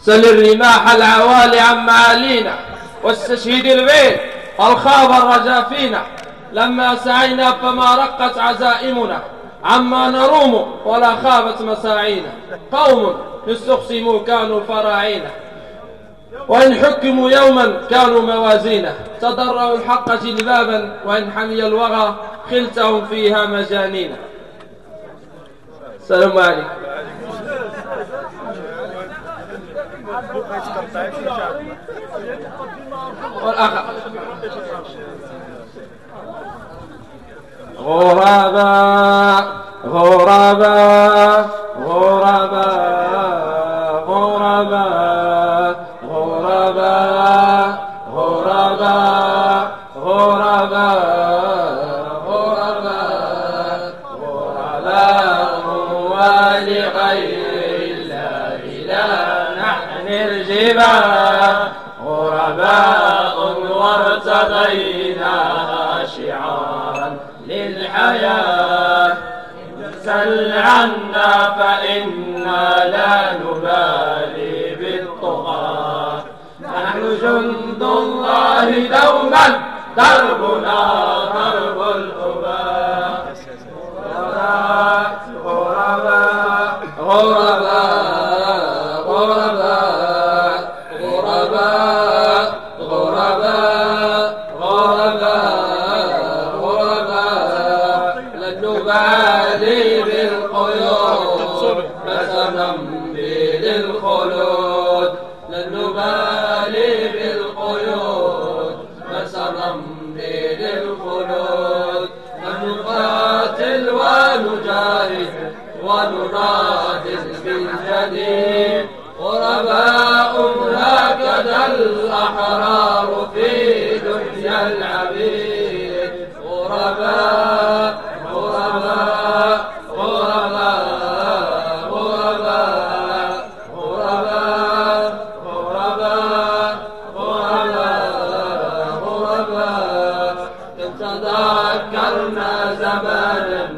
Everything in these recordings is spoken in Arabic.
سل الرماح العوالي عن معالينا واستشهد البيت الخابر رجا فينا لما سعينا فما رقت عزائمنا عما نروم ولا خابت مساعينا. قوم استقسموا كانوا فراعينا. وإن حكموا يوما كانوا موازينا. تضرعوا الحق جلبابا وإن حمي الوغى خلتهم فيها مجانينا. السلام عليكم. والآخر غرباء غرباء غرباء غرباء غرباء غرباء غرباء غرباء غرباء ولغير الله الجبال غرباء وارتضيناها شعارا للحياة. سل عنا فإنا لا نبالي بالطغاة. نحن جند الله دوما دربنا درب الأباء غرباء غرباء نبالي بالقيود فسنمضي للخلود لن نبالي بالقيود فسنمضي للخلود نقاتل ونجاهد وننادل بالجديد غرباء هكذا الأحرار في دنيا العبيد. غرباء تذكرنا زمانا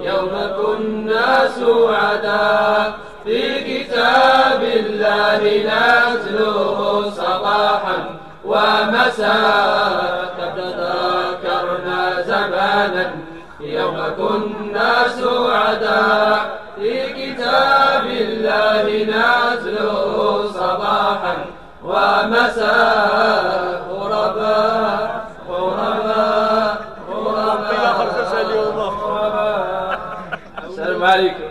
يوم كنا سعداء في كتاب الله نتلوه صباحا ومساء تذكرنا زمانا يوم كنا سعداء في كتاب الله نتلوه صباحا ومساء marico.